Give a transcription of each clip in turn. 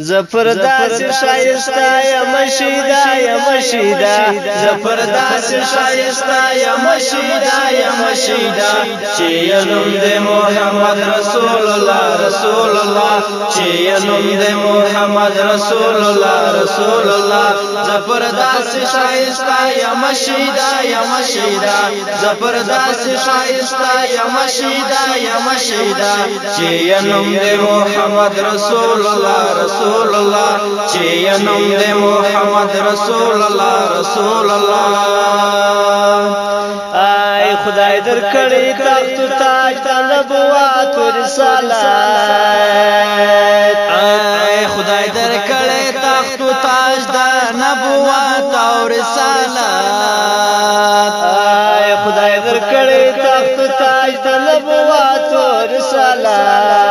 زفر داس شایستا یا مشیدا یا مشیدا زفر داس شایستا یا مشیدا شیدا چې نوم دې محمد رسول الله رسول الله چې نوم دې محمد رسول الله رسول الله زبردست شایستا یا مشیدا یا مشیدا زبردست شایستا یا مشیدا یا مشیدا چې نوم دې محمد رسول الله رسول الله چې نوم دې محمد رسول الله رسول الله خدای در کړی تخت تاج تا نبوت رسالت اے خدای در کړی تخت تاج دا نبوت او رسالت اے خدای در کړی تخت تاج دا نبوت رسالت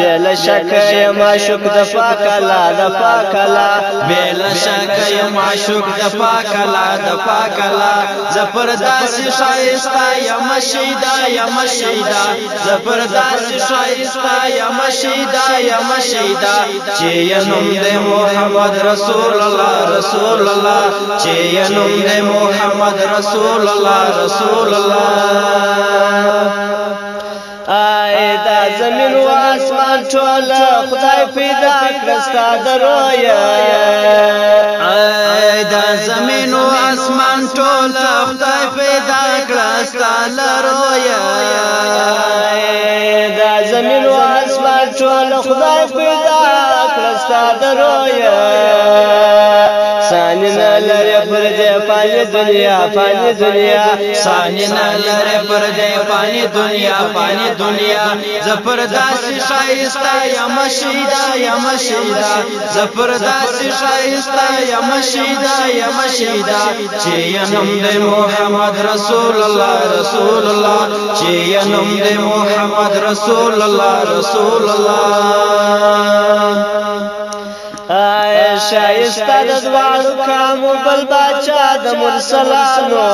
بیل شک یم عاشق د پاکلا د پاکلا بیل شک یم عاشق د پاکلا د پاکلا زبردست شایستا یم شیدا یم شیدا زبردست شایستا یم شیدا یم شیدا چې ینم د محمد رسول الله رسول الله چې ینم د محمد رسول الله رسول الله آئے دا زمین جهان ټول خدای پیدا کړستا درویا اې د زمين او اسمان ټول خدای پیدا کړستا لرویا د زمين او اسمان ټول خدای پیدا کړستا درویا سانی نه لري پر دې پانی دنیا پانی دنیا سانی نه لري پر دې پانی دنیا پانی دنیا زبردست شایستا یا مشیدا یا مشیدا زبردست شایستا یا مشیدا یا مشیدا چې نم دې محمد رسول الله رسول الله چې نم دې محمد رسول الله رسول الله شایسته د دواړو کامو بل بچا د مرسلانو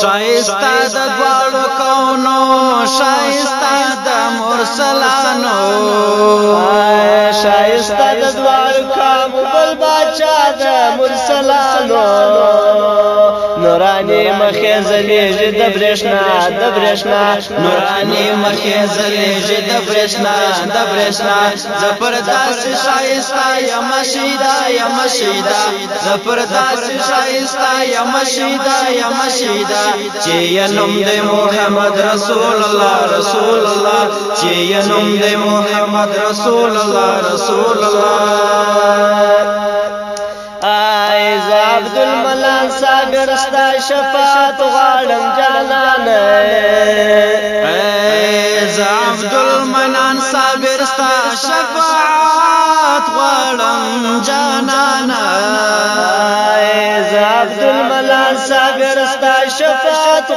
شایسته د دواړو کونو شایسته د مرسلانو مخې زلېږي د برېښنا د برېښنا نوراني مخې زلېږي د برېښنا د برېښنا زبردست شایستا یم شیدا یم شیدا زبردست شایستا یم شیدا یم شیدا چې نوم د محمد رسول الله رسول الله چې نوم د محمد رسول الله رسول الله شفاعت غالم جلانانه عبد المنان صابر ستا شفاعت غاړم عبد المنان صابر ستا شفاعت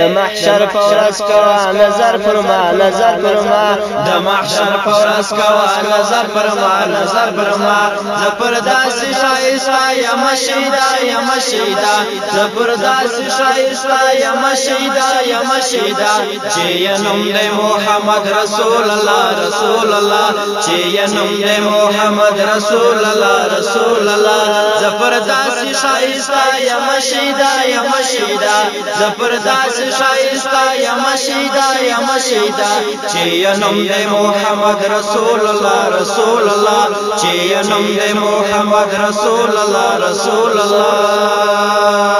د محشر فورس کوا نظر پر ما نظر پر ما د محشر فورس کوا نظر پر ما نظر پر ما زفر داس شایستا یم شیدا یم شیدا زفر داس شایستا یم شیدا رشیدا چې نوم د محمد رسول الله رسول الله چې نوم د محمد رسول الله رسول الله زفر داس شایستا یا مشیدا یا مشیدا زفر داس شایستا یا مشیدا یا مشیدا چې نوم د محمد رسول الله رسول الله چې نوم د محمد رسول الله رسول الله